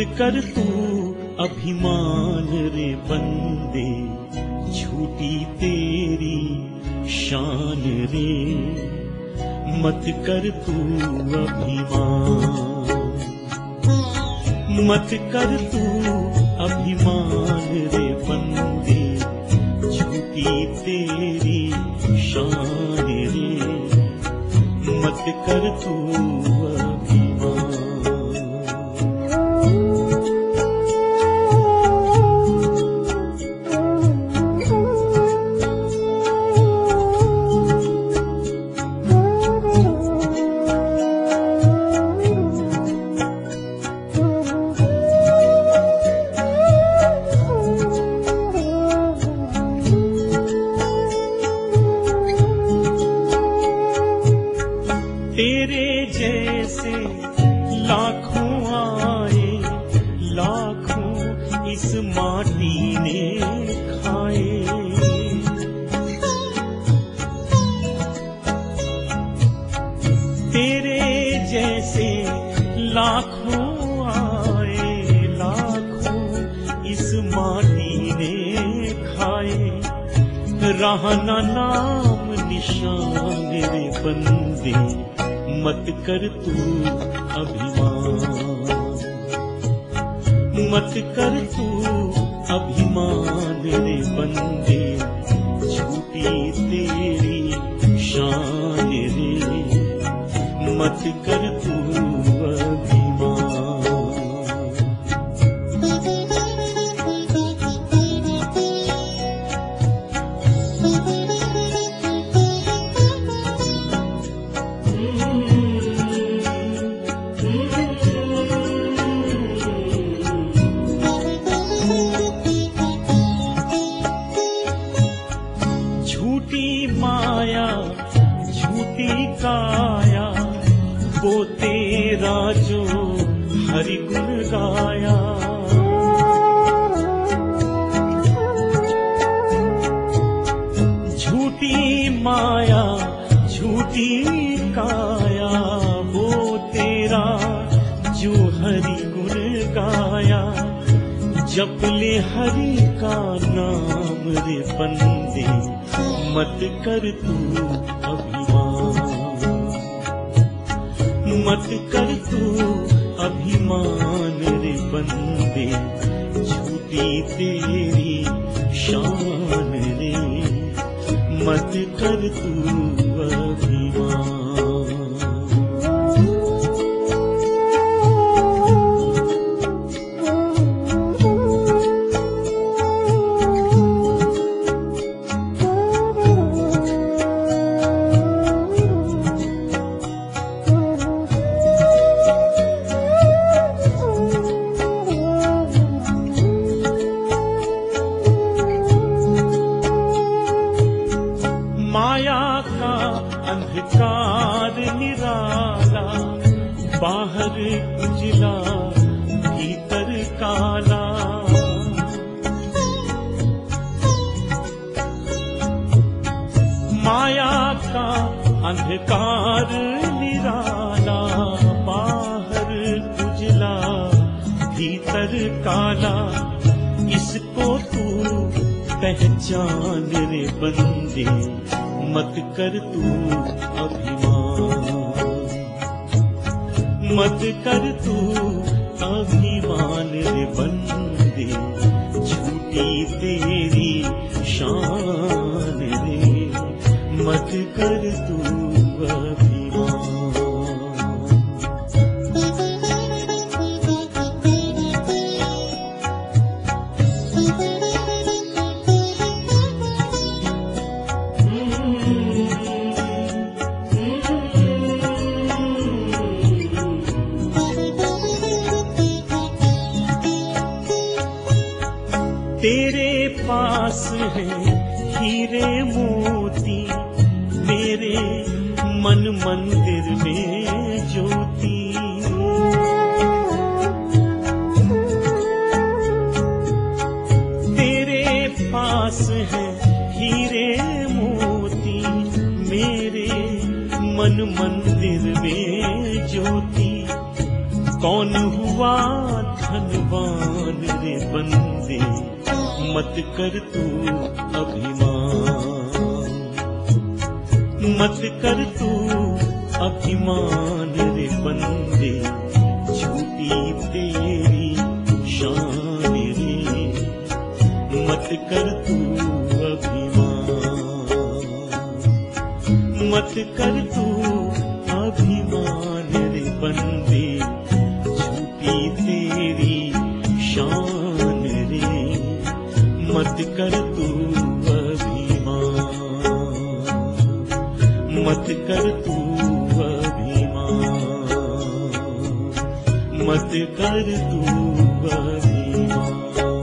कर तू, अभिमान रे बंदे। झूठी तेरी शान रे। मत कर तू अभिमान। मत कर तू अभिमान रे बंदे। झूठी तेरी शान रे। मत कर तू इस माटी ने खाए। तेरे जैसे लाखों आए, लाखों इस माटी ने खाए। रहना नाम निशान मेरे बंदे, मत कर तू अभिमान। मत कर तू अभिमान रे बंदे। झूठी तेरी शान रे। मत कर हरि झूठी माया झूठी काया वो तेरा जो हरि गुण गाया। जप ले हरि का नाम रे बंदे मत कर तू अभिमान मत कर तू अभिमान रे बंदे झूठी तेरी शान रे मत कर तू का अंधकार निराला, बाहर उजला, भीतर काला। माया का अंधकार निराला, बाहर उजला, भीतर काला। इसको तू पहचान रे बंदे मत कर तू अभिमान। मत कर तू अभिमान रे बंदे झूठी तेरी शान रे। मत कर तू अभिमान पास है हीरे मोती, मेरे मन मंदिर में ज्योति। तेरे पास है हीरे मोती, मेरे मन मंदिर में ज्योति। कौन हुआ धनवान रे बंदे? मत कर तू अभिमान। मत कर तू अभिमान रे बंदे, झूठी तेरी शान रे। मत कर तू अभिमान। मत कर तू अभिमान। मत कर तू अभिमान। मत कर तू अभिमान। मत कर तू अभिमान।